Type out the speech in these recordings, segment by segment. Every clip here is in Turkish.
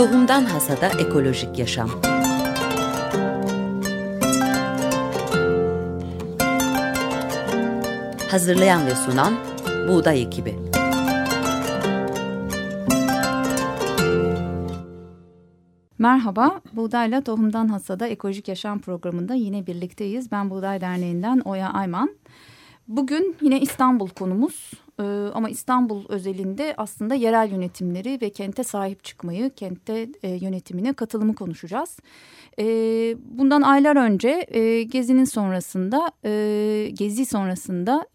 Tohumdan Hasada Ekolojik Yaşam Hazırlayan ve sunan Buğday Ekibi Merhaba, Buğdayla Tohumdan Hasada Ekolojik Yaşam programında yine birlikteyiz. Ben Buğday Derneği'nden Oya Ayman. Bugün yine İstanbul konumuz ee, ama İstanbul özelinde aslında yerel yönetimleri ve kente sahip çıkmayı, kente e, yönetimine katılımı konuşacağız. E, bundan aylar önce e, Gezi'nin sonrasında, e, Gezi sonrasında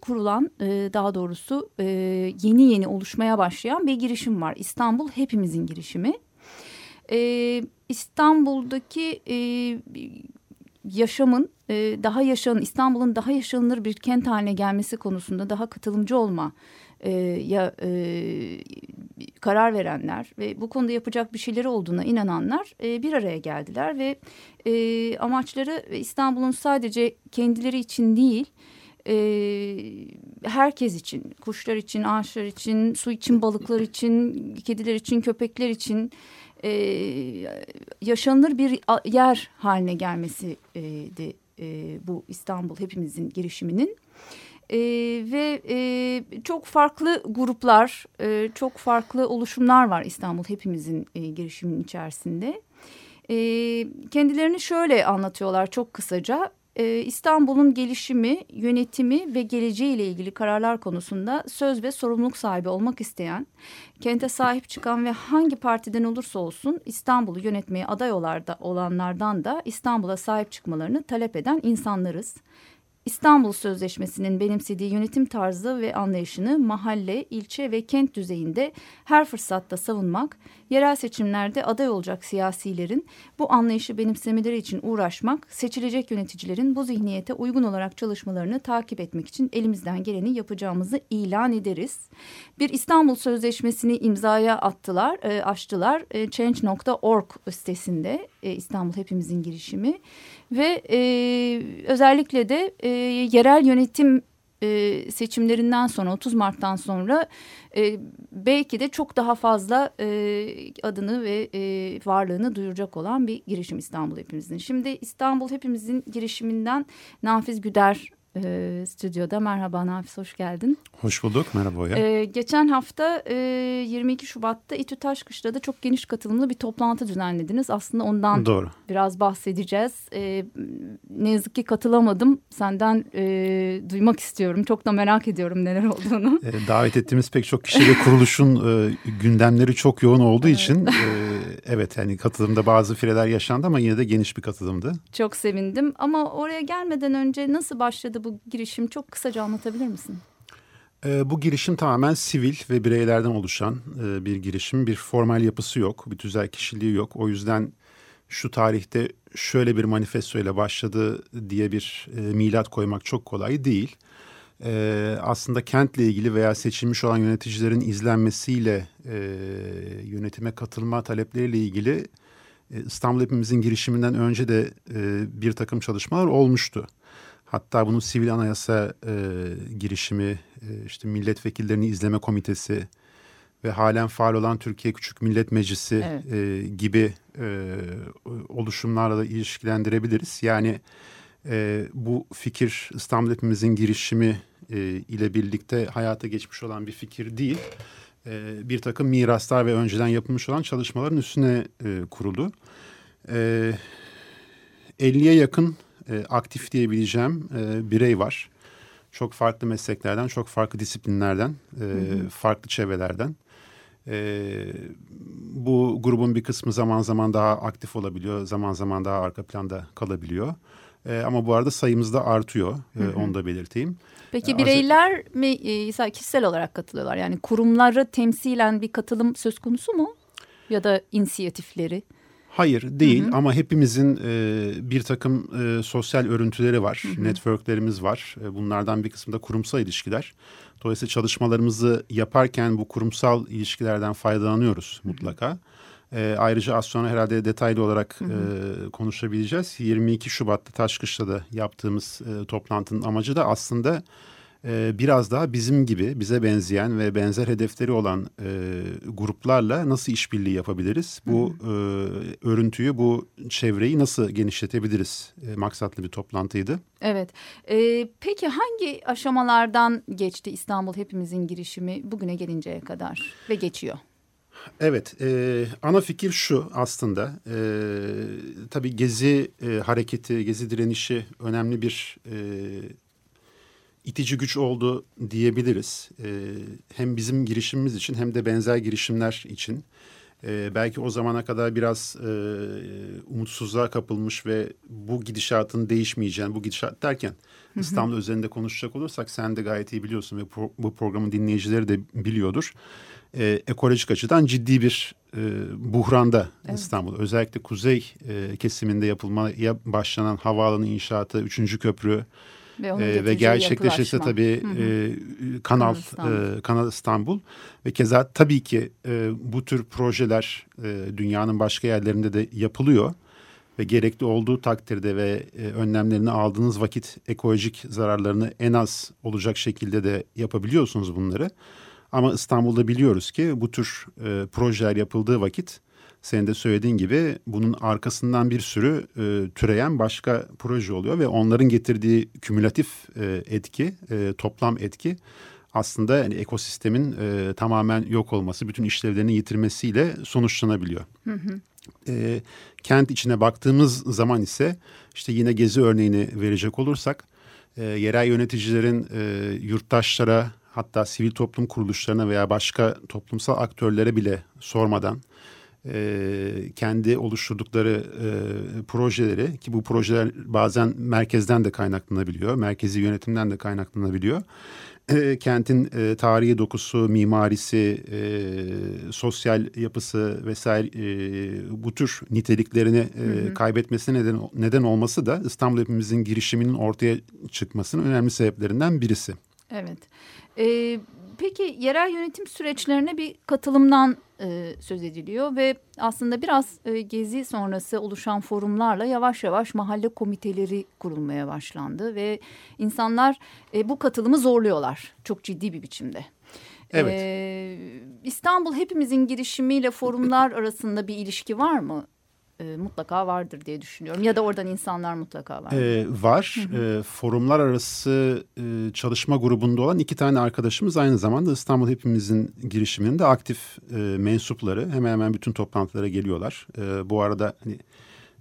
kurulan daha doğrusu yeni yeni oluşmaya başlayan bir girişim var. İstanbul Hepimizin girişimi. E, İstanbul'daki... yaşamın e, daha yaşan İstanbul'un daha yaşanılır bir kent haline gelmesi konusunda daha katılımcı olma e, ya e, karar verenler ve bu konuda yapacak bir şeyleri olduğuna inananlar e, bir araya geldiler ve e, amaçları İstanbul'un sadece kendileri için değil e, herkes için, kuşlar için, ağaçlar için, su için, balıklar için, kediler için, köpekler için e, yaşanılır bir yer haline gelmesiydi e, bu İstanbul hepimizin girişiminin. E, ve e, çok farklı gruplar, e, çok farklı oluşumlar var İstanbul hepimizin e, girişiminin içerisinde. E, kendilerini şöyle anlatıyorlar çok kısaca e, İstanbul'un gelişimi, yönetimi ve geleceği ile ilgili kararlar konusunda söz ve sorumluluk sahibi olmak isteyen, kente sahip çıkan ve hangi partiden olursa olsun İstanbul'u yönetmeye aday olanlardan da İstanbul'a sahip çıkmalarını talep eden insanlarız. İstanbul Sözleşmesi'nin benimsediği yönetim tarzı ve anlayışını mahalle, ilçe ve kent düzeyinde her fırsatta savunmak, yerel seçimlerde aday olacak siyasilerin bu anlayışı benimsemeleri için uğraşmak, seçilecek yöneticilerin bu zihniyete uygun olarak çalışmalarını takip etmek için elimizden geleni yapacağımızı ilan ederiz. Bir İstanbul Sözleşmesi'ni imzaya attılar, e, açtılar. E, Change.org sitesinde e, İstanbul Hepimizin girişimi ve e, özellikle de e, yerel yönetim e, seçimlerinden sonra 30 Mart'tan sonra e, belki de çok daha fazla e, adını ve e, varlığını duyuracak olan bir girişim İstanbul Hepimizin. Şimdi İstanbul Hepimizin girişiminden Nafiz Güder e, stüdyoda. Merhaba Nafis, hoş geldin. Hoş bulduk, merhaba Oya. E, geçen hafta e, 22 Şubat'ta İTÜ Taşkışla'da çok geniş katılımlı bir toplantı düzenlediniz. Aslında ondan Doğru. biraz bahsedeceğiz. E, ne yazık ki katılamadım. Senden e, duymak istiyorum. Çok da merak ediyorum neler olduğunu. E, davet ettiğimiz pek çok kişi ve kuruluşun e, gündemleri çok yoğun olduğu evet. için... E, evet yani katılımda bazı fireler yaşandı ama yine de geniş bir katılımdı. Çok sevindim ama oraya gelmeden önce nasıl başladı bu girişim çok kısaca anlatabilir misin? E, bu girişim tamamen sivil ve bireylerden oluşan e, bir girişim. Bir formal yapısı yok, bir tüzel kişiliği yok. O yüzden şu tarihte şöyle bir manifesto ile başladı diye bir e, milat koymak çok kolay değil. E, aslında kentle ilgili veya seçilmiş olan yöneticilerin izlenmesiyle e, yönetime katılma talepleriyle ilgili e, İstanbul Hepimizin girişiminden önce de e, bir takım çalışmalar olmuştu. Hatta bunun sivil anayasa e, girişimi, e, işte milletvekillerini izleme komitesi ve halen faal olan Türkiye Küçük Millet Meclisi evet. e, gibi e, oluşumlarla da ilişkilendirebiliriz. Yani e, bu fikir İstanbul Hepimizin girişimi e, ile birlikte hayata geçmiş olan bir fikir değil. E, bir takım miraslar ve önceden yapılmış olan çalışmaların üstüne e, kuruldu. E, 50'ye yakın e, aktif diyebileceğim e, birey var. Çok farklı mesleklerden, çok farklı disiplinlerden, e, hı hı. farklı çevrelerden. E, bu grubun bir kısmı zaman zaman daha aktif olabiliyor, zaman zaman daha arka planda kalabiliyor. E, ama bu arada sayımız da artıyor, e, hı hı. onu da belirteyim. Peki e, bireyler mi e, kişisel olarak katılıyorlar? Yani kurumları temsilen bir katılım söz konusu mu? Ya da inisiyatifleri? Hayır değil hı hı. ama hepimizin e, bir takım e, sosyal örüntüleri var, hı hı. networklerimiz var. E, bunlardan bir kısmı da kurumsal ilişkiler. Dolayısıyla çalışmalarımızı yaparken bu kurumsal ilişkilerden faydalanıyoruz mutlaka. Hı hı. E, ayrıca az sonra herhalde detaylı olarak hı hı. E, konuşabileceğiz. 22 Şubat'ta Taşkışla'da yaptığımız e, toplantının amacı da aslında e, biraz daha bizim gibi bize benzeyen ve benzer hedefleri olan e, gruplarla nasıl işbirliği yapabiliriz? Bu e, örüntüyü, bu çevreyi nasıl genişletebiliriz? E, maksatlı bir toplantıydı. Evet. E, peki hangi aşamalardan geçti İstanbul Hepimizin girişimi bugüne gelinceye kadar ve geçiyor? Evet, e, ana fikir şu aslında. E, tabii Gezi e, hareketi, Gezi direnişi önemli bir e, itici güç oldu diyebiliriz. E, hem bizim girişimimiz için hem de benzer girişimler için. E, belki o zamana kadar biraz e, umutsuzluğa kapılmış ve bu gidişatın değişmeyeceğini, bu gidişat derken. İstanbul üzerinde konuşacak olursak sen de gayet iyi biliyorsun ve pro, bu programın dinleyicileri de biliyordur. E, ekolojik açıdan ciddi bir e, buhranda evet. İstanbul. Özellikle kuzey e, kesiminde yapılmaya başlanan havaalanı inşaatı, üçüncü köprü, ve, e, ve gerçekleşirse tabii hı hı. E, Kanal Kanal İstanbul. E, Kanal İstanbul ve keza tabii ki e, bu tür projeler e, dünyanın başka yerlerinde de yapılıyor ve gerekli olduğu takdirde ve e, önlemlerini aldığınız vakit ekolojik zararlarını en az olacak şekilde de yapabiliyorsunuz bunları. Ama İstanbul'da biliyoruz ki bu tür e, projeler yapıldığı vakit senin de söylediğin gibi bunun arkasından bir sürü e, türeyen başka proje oluyor ve onların getirdiği kümülatif e, etki, e, toplam etki aslında yani ekosistemin e, tamamen yok olması, bütün işlevlerini yitirmesiyle sonuçlanabiliyor. Hı hı. E, kent içine baktığımız zaman ise işte yine gezi örneğini verecek olursak e, yerel yöneticilerin e, yurttaşlara hatta sivil toplum kuruluşlarına veya başka toplumsal aktörlere bile sormadan e, kendi oluşturdukları e, projeleri ki bu projeler bazen merkezden de kaynaklanabiliyor, merkezi yönetimden de kaynaklanabiliyor. E, kentin e, tarihi dokusu, mimarisi, e, sosyal yapısı vesaire e, bu tür niteliklerini e, kaybetmesine neden, neden olması da İstanbul Hepimizin girişiminin ortaya çıkmasının önemli sebeplerinden birisi. Evet. Ee, peki yerel yönetim süreçlerine bir katılımdan e, söz ediliyor ve aslında biraz e, gezi sonrası oluşan forumlarla yavaş yavaş mahalle komiteleri kurulmaya başlandı ve insanlar e, bu katılımı zorluyorlar çok ciddi bir biçimde. Evet. Ee, İstanbul hepimizin girişimiyle forumlar arasında bir ilişki var mı? E, mutlaka vardır diye düşünüyorum. Ya da oradan insanlar mutlaka var. Ee, var. Hı hı. E, forumlar arası e, çalışma grubunda olan iki tane arkadaşımız aynı zamanda İstanbul Hepimizin girişiminde aktif e, mensupları. Hemen hemen bütün toplantılara geliyorlar. E, bu arada hani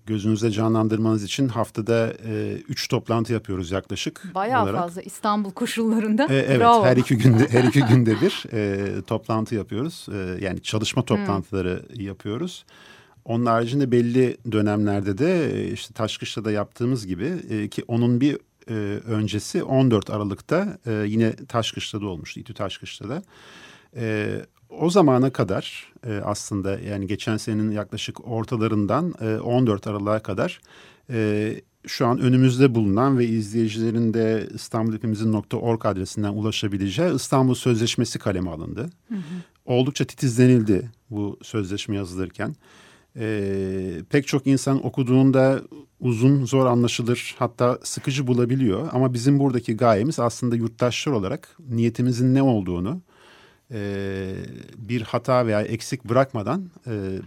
gözünüzde canlandırmanız için haftada e, üç toplantı yapıyoruz yaklaşık. Bayağı olarak. fazla İstanbul koşullarında. E, evet Bravo. her iki günde her iki günde bir e, toplantı yapıyoruz. E, yani çalışma toplantıları hmm. yapıyoruz. Onun haricinde belli dönemlerde de e, işte Taşkışla'da yaptığımız gibi e, ki onun bir e, öncesi 14 Aralık'ta e, yine Taşkışla'da olmuştu. İTÜ Taşkışla'da. E, o zamana kadar e, aslında yani geçen senenin yaklaşık ortalarından e, 14 Aralık'a kadar e, şu an önümüzde bulunan ve izleyicilerin de İstanbulhepimizin.org adresinden ulaşabileceği İstanbul Sözleşmesi kaleme alındı. Hı hı. Oldukça titizlenildi bu sözleşme yazılırken e, pek çok insan okuduğunda uzun, zor anlaşılır hatta sıkıcı bulabiliyor. Ama bizim buradaki gayemiz aslında yurttaşlar olarak niyetimizin ne olduğunu e, bir hata veya eksik bırakmadan e,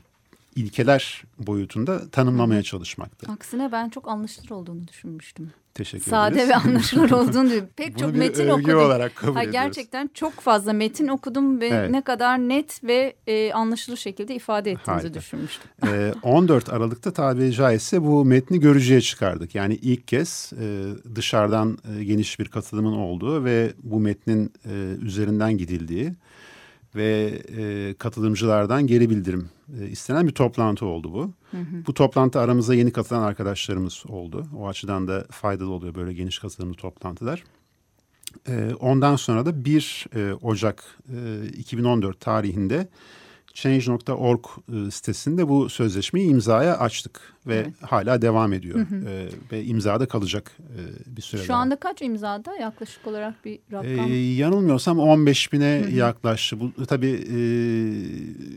ilkeler boyutunda tanımlamaya çalışmaktı. Aksine ben çok anlaşılır olduğunu düşünmüştüm. Teşekkür Sade ederiz. ve anlaşılır olduğunu diyor. Pek çok metin okudum. olarak kabul ha, Gerçekten çok fazla metin okudum ve evet. ne kadar net ve e, anlaşılır şekilde ifade ettiğinizi Harika. düşünmüştüm. ee, 14 Aralık'ta tabiri caizse bu metni görücüye çıkardık. Yani ilk kez e, dışarıdan e, geniş bir katılımın olduğu ve bu metnin e, üzerinden gidildiği ve e, katılımcılardan geri bildirim e, istenen bir toplantı oldu bu. Hı hı. Bu toplantı aramızda yeni katılan arkadaşlarımız oldu. O açıdan da faydalı oluyor böyle geniş katılımlı toplantılar. E, ondan sonra da 1 e, Ocak e, 2014 tarihinde Change.org e, sitesinde bu sözleşmeyi imzaya açtık ve evet. hala devam ediyor hı hı. E, ve imzada kalacak e, bir süre Şu daha. anda kaç imzada yaklaşık olarak bir rakam? E, yanılmıyorsam 15 bine hı hı. yaklaştı. Bu tabii e,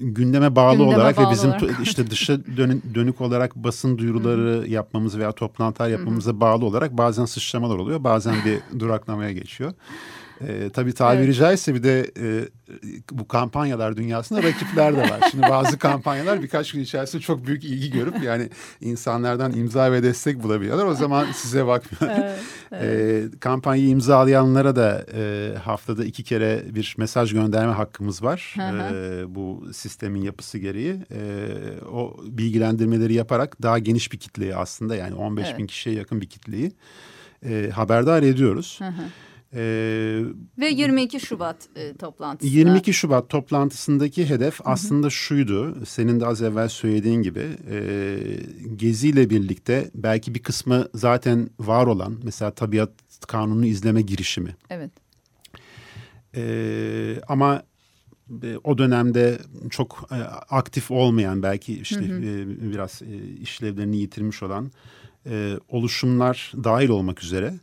gündeme bağlı gündeme olarak bağlı ve bizim olarak. işte dışa dönük, dönük olarak basın duyuruları hı hı. yapmamız veya toplantılar yapmamıza hı hı. bağlı olarak bazen sıçramalar oluyor. Bazen bir duraklamaya geçiyor. E, tabii tabiri evet. caizse bir de e, bu kampanyalar dünyasında rakipler de var. Şimdi bazı kampanyalar birkaç gün içerisinde çok büyük ilgi görüp yani insanlardan imza ve destek bulabiliyorlar. O zaman size bakmıyor. Evet, evet. E, kampanyayı imzalayanlara da e, haftada iki kere bir mesaj gönderme hakkımız var. E, bu sistemin yapısı gereği. E, o bilgilendirmeleri yaparak daha geniş bir kitleyi aslında yani 15 evet. bin kişiye yakın bir kitleyi e, haberdar ediyoruz. Hı hı. Ee, Ve 22 Şubat e, toplantısı. 22 Şubat toplantısındaki hedef aslında hı hı. şuydu. Senin de az evvel söylediğin gibi e, geziyle birlikte belki bir kısmı zaten var olan mesela tabiat kanunu izleme girişimi. Evet. E, ama e, o dönemde çok e, aktif olmayan belki işte hı hı. E, biraz e, işlevlerini yitirmiş olan e, oluşumlar dahil olmak üzere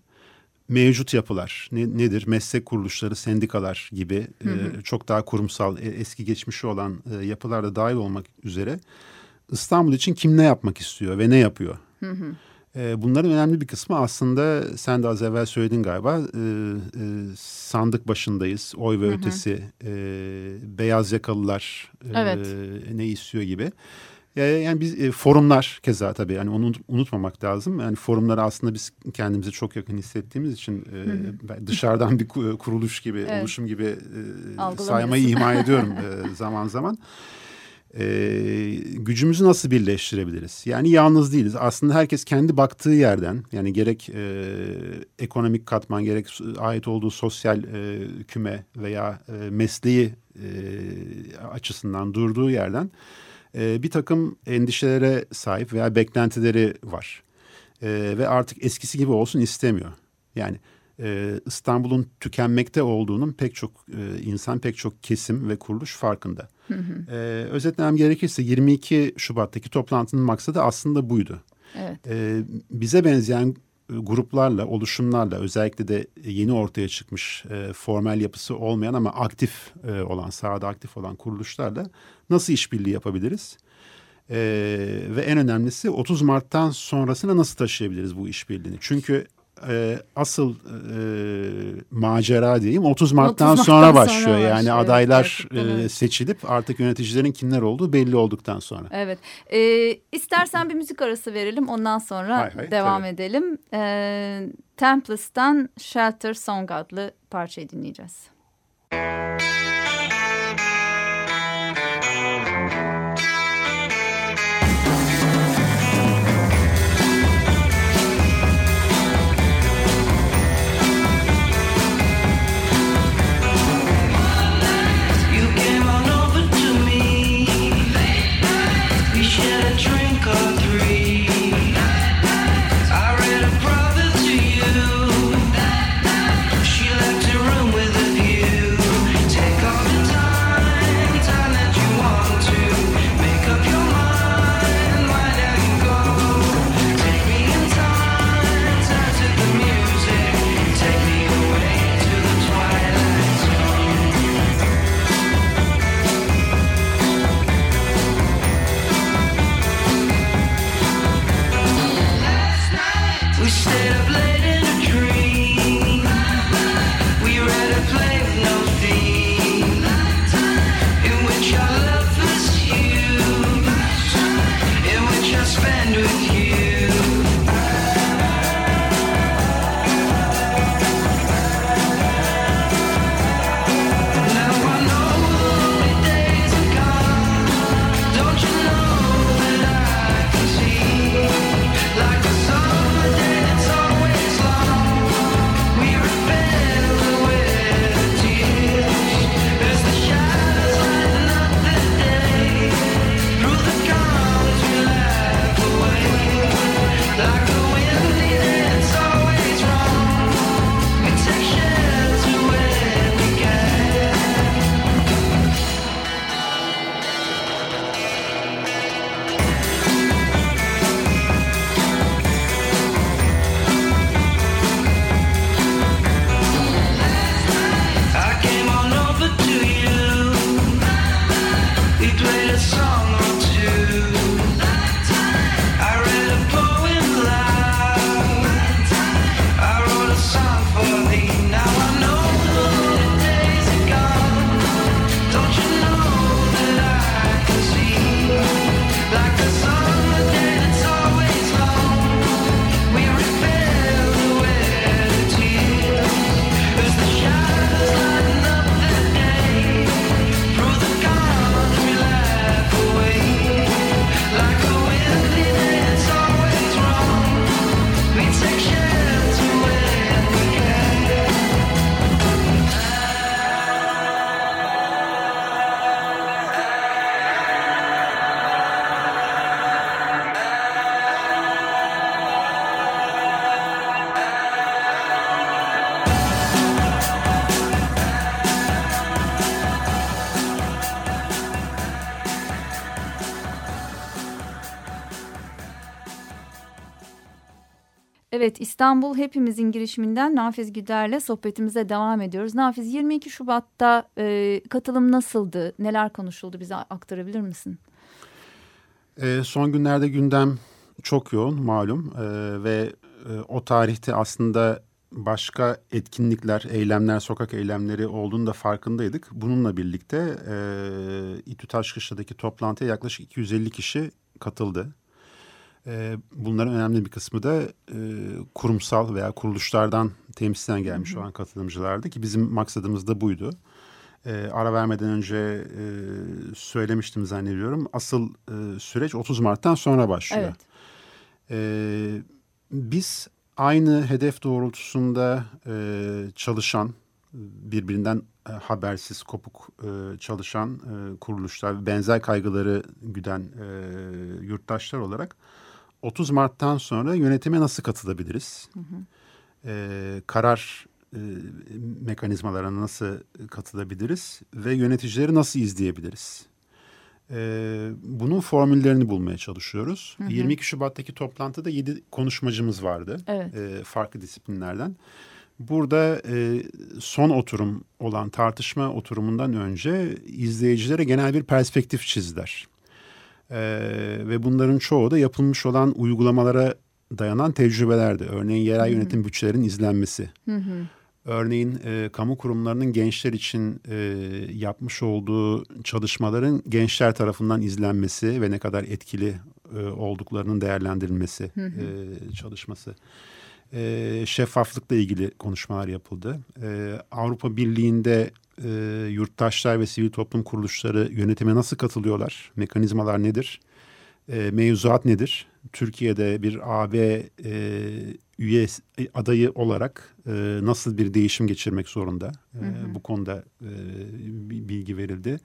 mevcut yapılar ne, nedir? Meslek kuruluşları, sendikalar gibi hı hı. E, çok daha kurumsal, e, eski geçmişi olan e, yapılar da dahil olmak üzere İstanbul için kim ne yapmak istiyor ve ne yapıyor? Hı hı. E, bunların önemli bir kısmı aslında sen de az evvel söyledin galiba e, e, sandık başındayız, oy ve hı hı. ötesi, e, beyaz yakalılar e, evet. ne istiyor gibi. Yani biz e, forumlar keza tabii yani onu unutmamak lazım. Yani forumları aslında biz kendimizi çok yakın hissettiğimiz için e, dışarıdan bir kuruluş gibi, evet. oluşum gibi e, saymayı ihmal ediyorum e, zaman zaman. E, gücümüzü nasıl birleştirebiliriz? Yani yalnız değiliz. Aslında herkes kendi baktığı yerden yani gerek e, ekonomik katman gerek ait olduğu sosyal e, küme veya e, mesleği e, açısından durduğu yerden e, bir takım endişelere sahip veya beklentileri var. E, ve artık eskisi gibi olsun istemiyor. Yani e, İstanbul'un tükenmekte olduğunun pek çok e, insan, pek çok kesim ve kuruluş farkında. Hı hı. E, özetlemem gerekirse 22 Şubat'taki toplantının maksadı aslında buydu. Evet. E, bize benzeyen gruplarla, oluşumlarla özellikle de yeni ortaya çıkmış e, formal yapısı olmayan ama aktif e, olan, sahada aktif olan kuruluşlarla nasıl işbirliği yapabiliriz? E, ve en önemlisi 30 Mart'tan sonrasına nasıl taşıyabiliriz bu işbirliğini? Çünkü e, asıl e, macera diyeyim 30 Mart'tan, 30 Mart'tan sonra başlıyor. Sonra yani başlıyor. adaylar e, seçilip artık yöneticilerin kimler olduğu belli olduktan sonra. Evet. E, istersen bir müzik arası verelim ondan sonra hay hay, devam tabii. edelim. E, Tempest'tan Shelter Song adlı parçayı dinleyeceğiz. Müzik Evet İstanbul Hepimizin girişiminden Nafiz Güder'le sohbetimize devam ediyoruz. Nafiz 22 Şubat'ta e, katılım nasıldı? Neler konuşuldu bize aktarabilir misin? E, son günlerde gündem çok yoğun malum e, ve e, o tarihte aslında başka etkinlikler, eylemler, sokak eylemleri olduğunu da farkındaydık. Bununla birlikte e, İTÜ Taşkışla'daki toplantıya yaklaşık 250 kişi katıldı. E, bunların önemli bir kısmı da e, kurumsal veya kuruluşlardan temsilen gelmiş olan katılımcılardı ki bizim maksadımız da buydu. E, ara vermeden önce e, söylemiştim zannediyorum. Asıl e, süreç 30 Mart'tan sonra başlıyor. Evet. E, biz aynı hedef doğrultusunda e, çalışan, birbirinden e, habersiz, kopuk e, çalışan e, kuruluşlar, benzer kaygıları güden e, yurttaşlar olarak 30 Mart'tan sonra yönetime nasıl katılabiliriz? Hı hı. E, karar e, mekanizmalarına nasıl katılabiliriz ve yöneticileri nasıl izleyebiliriz? E, bunun formüllerini bulmaya çalışıyoruz. Hı hı. 22 Şubat'taki toplantıda 7 konuşmacımız vardı. Evet. E, farklı disiplinlerden. Burada e, son oturum olan tartışma oturumundan önce izleyicilere genel bir perspektif çizdiler. E, ve bunların çoğu da yapılmış olan uygulamalara dayanan tecrübelerdi. Örneğin yerel yönetim bütçelerinin izlenmesi. Örneğin e, kamu kurumlarının gençler için e, yapmış olduğu çalışmaların gençler tarafından izlenmesi ve ne kadar etkili e, olduklarının değerlendirilmesi hı hı. E, çalışması. E, şeffaflıkla ilgili konuşmalar yapıldı. E, Avrupa Birliği'nde e, yurttaşlar ve sivil toplum kuruluşları yönetime nasıl katılıyorlar? Mekanizmalar nedir? E, mevzuat nedir? Türkiye'de bir AB e, üye adayı olarak e, nasıl bir değişim geçirmek zorunda? E, hı hı. Bu konuda e, bilgi verildi.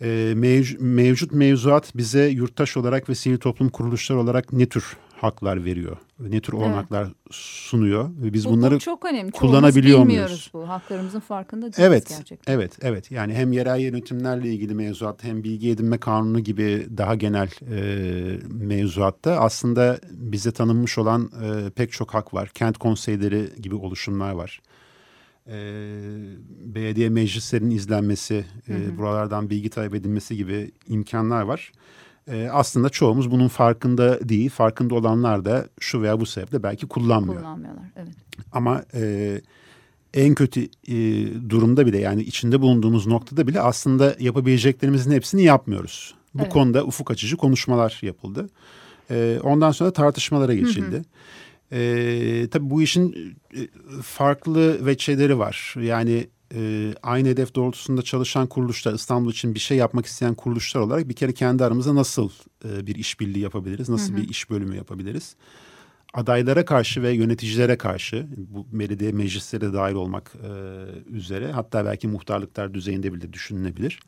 E, mev, mevcut mevzuat bize yurttaş olarak ve sivil toplum kuruluşları olarak ne tür haklar veriyor? Ne tür olanaklar evet. sunuyor? Ve biz bu, bunları bu çok önemli. kullanabiliyor Çoğumuz muyuz? bu. Haklarımızın farkında değiliz evet, gerçekten. Evet, evet. Yani hem yerel yönetimlerle ilgili mevzuat hem bilgi edinme kanunu gibi daha genel e, mevzuatta aslında bize tanınmış olan e, pek çok hak var. Kent konseyleri gibi oluşumlar var. E, belediye meclislerinin izlenmesi, e, buralardan bilgi talep edilmesi gibi imkanlar var. E, aslında çoğumuz bunun farkında değil. Farkında olanlar da şu veya bu sebeple belki kullanmıyor. Kullanmıyorlar, evet. Ama e, en kötü e, durumda bile yani içinde bulunduğumuz noktada bile aslında yapabileceklerimizin hepsini yapmıyoruz. Bu evet. konuda ufuk açıcı konuşmalar yapıldı. E, ondan sonra tartışmalara geçildi. Hı hı. E, tabii bu işin e, farklı veçeleri var. Yani e, aynı hedef doğrultusunda çalışan kuruluşlar, İstanbul için bir şey yapmak isteyen kuruluşlar olarak bir kere kendi aramızda nasıl e, bir işbirliği yapabiliriz, nasıl hı hı. bir iş bölümü yapabiliriz? Adaylara karşı ve yöneticilere karşı, bu belediye meclislere dahil olmak e, üzere, hatta belki muhtarlıklar düzeyinde bile düşünülebilir.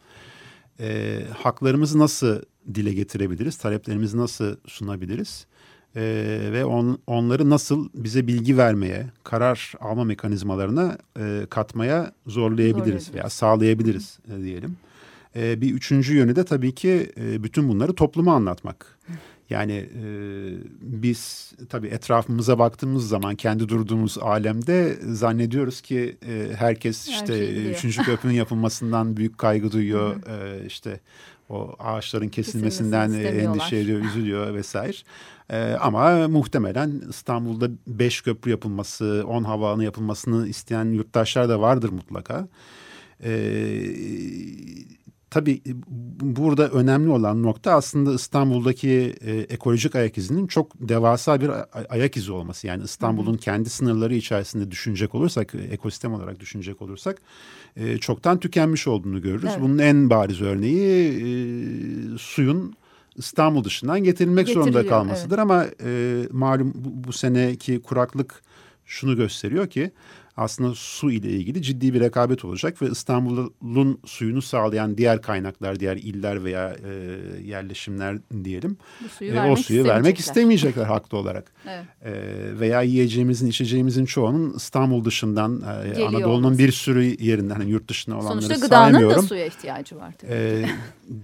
E, haklarımızı nasıl dile getirebiliriz, taleplerimizi nasıl sunabiliriz? E, ve on, onları nasıl bize bilgi vermeye, karar alma mekanizmalarına e, katmaya zorlayabiliriz veya sağlayabiliriz e, diyelim. E, bir üçüncü yönü de tabii ki e, bütün bunları topluma anlatmak. Yani e, biz tabii etrafımıza baktığımız zaman kendi durduğumuz alemde zannediyoruz ki e, herkes işte Her şey üçüncü köprünün yapılmasından büyük kaygı duyuyor. e, işte o ağaçların kesilmesinden endişe ediyor, üzülüyor vesaire. Ee, ama muhtemelen İstanbul'da beş köprü yapılması, on havaalanı yapılmasını isteyen yurttaşlar da vardır mutlaka. Ee, tabii burada önemli olan nokta aslında İstanbul'daki e, ekolojik ayak izinin çok devasa bir ayak izi olması. Yani İstanbul'un kendi sınırları içerisinde düşünecek olursak, ekosistem olarak düşünecek olursak e, çoktan tükenmiş olduğunu görürüz. Evet. Bunun en bariz örneği e, suyun İstanbul dışından getirilmek zorunda kalmasıdır. Evet. Ama e, malum bu, bu seneki kuraklık şunu gösteriyor ki aslında su ile ilgili ciddi bir rekabet olacak ve İstanbul'un suyunu sağlayan diğer kaynaklar, diğer iller veya e, yerleşimler diyelim suyu e, o suyu vermek istemeyecekler haklı olarak. Evet. E, veya yiyeceğimizin, içeceğimizin çoğunun İstanbul dışından, e, Anadolu'nun bir sürü yerinden, hani yurt dışına olanları Sonuçta gıdanın saymıyorum. da suya ihtiyacı var. Tabii. E,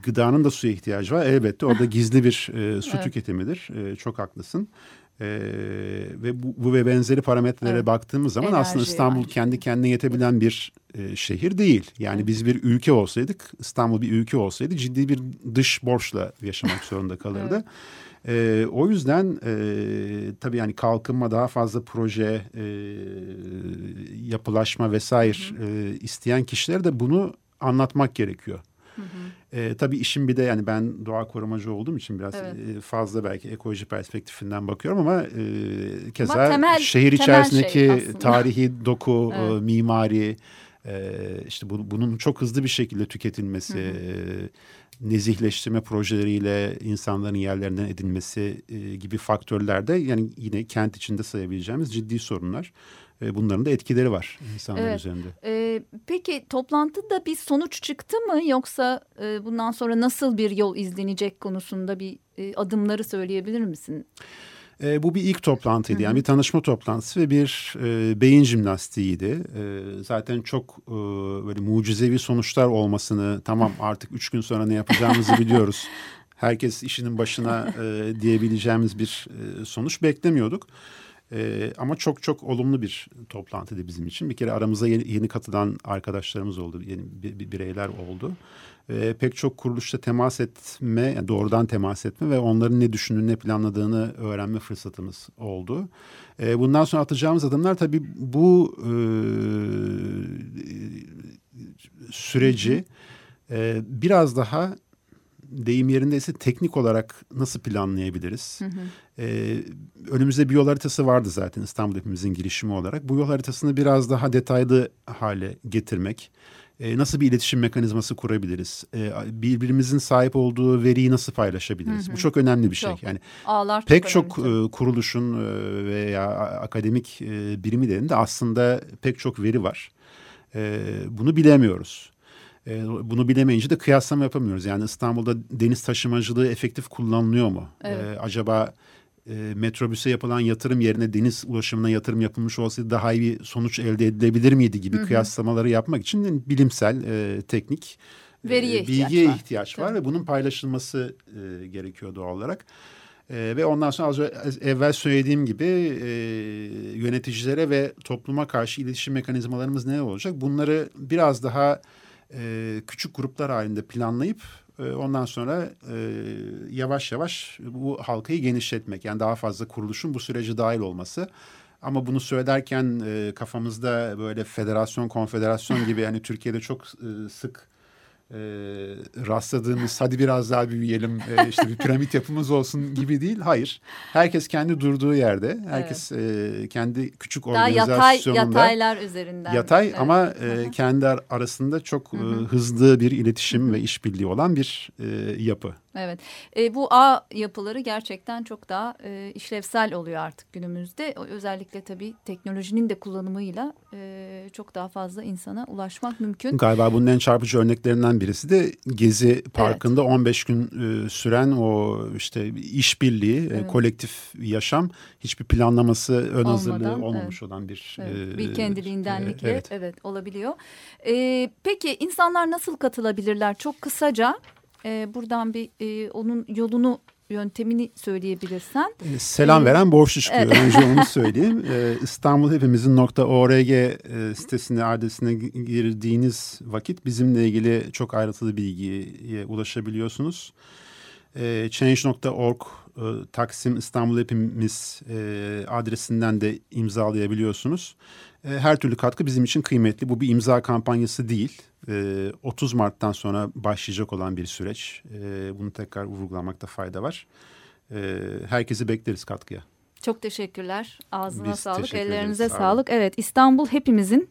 gıdanın da suya ihtiyacı var. Elbette orada gizli bir e, su evet. tüketimidir. E, çok haklısın. Ee, ve bu, bu ve benzeri parametrelere evet. baktığımız zaman Enerji aslında İstanbul yani. kendi kendine yetebilen bir e, şehir değil. Yani evet. biz bir ülke olsaydık, İstanbul bir ülke olsaydı ciddi bir dış borçla yaşamak zorunda kalırdı. evet. E, o yüzden e, tabii yani kalkınma daha fazla proje, e, yapılaşma vesaire E, isteyen kişilere de bunu anlatmak gerekiyor. Hı hı. E, tabii işin bir de yani ben doğa korumacı olduğum için biraz evet. e, fazla belki ekoloji perspektifinden bakıyorum ama e, keza ama temel, şehir içerisindeki şey tarihi doku, evet. e, mimari e, işte bu, bunun çok hızlı bir şekilde tüketilmesi, hı hı. E, nezihleştirme projeleriyle insanların yerlerinden edilmesi e, gibi faktörlerde yani yine kent içinde sayabileceğimiz ciddi sorunlar. E, bunların da etkileri var insanlar evet. üzerinde. E, peki toplantıda bir sonuç çıktı mı yoksa e, bundan sonra nasıl bir yol izlenecek konusunda bir e, adımları söyleyebilir misin? E, bu bir ilk toplantıydı. Hı hı. Yani bir tanışma toplantısı ve bir e, beyin jimnastiğiydi. E, zaten çok e, böyle mucizevi sonuçlar olmasını tamam artık üç gün sonra ne yapacağımızı biliyoruz. Herkes işinin başına e, diyebileceğimiz bir e, sonuç beklemiyorduk. E, ama çok çok olumlu bir toplantıydı bizim için. Bir kere aramıza yeni, yeni katılan arkadaşlarımız oldu, yeni bireyler oldu e, pek çok kuruluşla temas etme, yani doğrudan temas etme ve onların ne düşündüğünü, ne planladığını öğrenme fırsatımız oldu. E, bundan sonra atacağımız adımlar tabii bu e, süreci e, biraz daha deyim yerindeyse teknik olarak nasıl planlayabiliriz? Hı hı. Ee, önümüzde bir yol haritası vardı zaten İstanbul hepimizin girişimi olarak. Bu yol haritasını biraz daha detaylı hale getirmek e, nasıl bir iletişim mekanizması kurabiliriz? E, birbirimizin sahip olduğu veriyi nasıl paylaşabiliriz? Hı hı. Bu çok önemli bir şey. çok. Yani Ağlar pek çok, çok e, kuruluşun e, veya akademik e, birimilerinde aslında pek çok veri var. E, bunu bilemiyoruz. E, bunu bilemeyince de kıyaslama yapamıyoruz. Yani İstanbul'da deniz taşımacılığı efektif kullanılıyor mu? Evet. E, acaba e, metrobüse yapılan yatırım yerine deniz ulaşımına yatırım yapılmış olsaydı daha iyi bir sonuç elde edilebilir miydi gibi hı hı. kıyaslamaları yapmak için bilimsel, e, teknik e, Veriye e, bilgiye ihtiyaç var, ihtiyaç var ve bunun paylaşılması e, gerekiyor doğal olarak. E, ve ondan sonra az evvel söylediğim gibi e, yöneticilere ve topluma karşı iletişim mekanizmalarımız ne olacak? Bunları biraz daha e, küçük gruplar halinde planlayıp ee, ondan sonra e, yavaş yavaş bu halkayı genişletmek yani daha fazla kuruluşun bu süreci dahil olması. Ama bunu söylerken e, kafamızda böyle federasyon, konfederasyon gibi yani Türkiye'de çok e, sık e, rastladığımız hadi biraz daha büyüyelim e, işte bir piramit yapımız olsun gibi değil. Hayır. Herkes kendi durduğu yerde. Herkes evet. e, kendi küçük daha organizasyonunda. Yatay, yataylar üzerinden. Yatay evet. ama e, kendi arasında çok. E, hızlı bir iletişim ve işbirliği olan bir e, yapı. Evet. E, bu ağ yapıları gerçekten çok daha e, işlevsel oluyor artık günümüzde. Özellikle tabii teknolojinin de kullanımıyla e, çok daha fazla insana ulaşmak mümkün. Galiba bunun en çarpıcı örneklerinden birisi de Gezi Parkı'nda evet. 15 gün e, süren o işte işbirliği, e, evet. e, kolektif yaşam hiçbir planlaması, ön Olmadan, hazırlığı olmamış evet. olan bir evet. E, bir kendiliğindenlikle e, evet. evet olabiliyor. E, peki insanlar nasıl katılabilirler? Çok kısaca e, buradan bir e, onun yolunu yöntemini söyleyebilirsen. E, selam veren borçlu çıkıyor. Önce onu söyleyeyim. Ee, İstanbul hepimizin .org e, sitesine, adresine girdiğiniz vakit bizimle ilgili çok ayrıntılı bilgiye ulaşabiliyorsunuz. Ee, Change.org e, Taksim İstanbul Hepimiz e, adresinden de imzalayabiliyorsunuz. E, her türlü katkı bizim için kıymetli. Bu bir imza kampanyası değil. 30 e, Mart'tan sonra başlayacak olan bir süreç. E, bunu tekrar vurgulamakta fayda var. Herkesi bekleriz katkıya. Çok teşekkürler. Ağzına Biz sağlık, ellerinize ederiz. sağlık. Evet, İstanbul hepimizin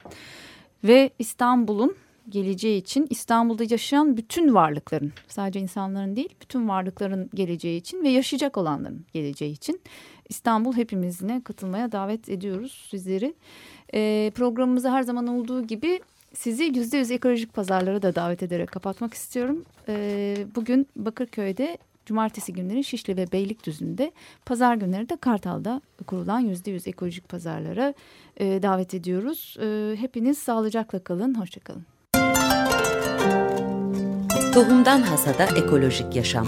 ve İstanbul'un geleceği için İstanbul'da yaşayan bütün varlıkların sadece insanların değil bütün varlıkların geleceği için ve yaşayacak olanların geleceği için İstanbul hepimizine katılmaya davet ediyoruz sizleri. E, programımızı her zaman olduğu gibi sizi yüzde yüz ekolojik pazarlara da davet ederek kapatmak istiyorum. E, bugün Bakırköy'de Cumartesi günleri Şişli ve Beylikdüzü'nde, pazar günleri de Kartal'da kurulan yüzde yüz ekolojik pazarlara e, davet ediyoruz. E, hepiniz sağlıcakla kalın, hoşçakalın. Tohumdan Hasada Ekolojik Yaşam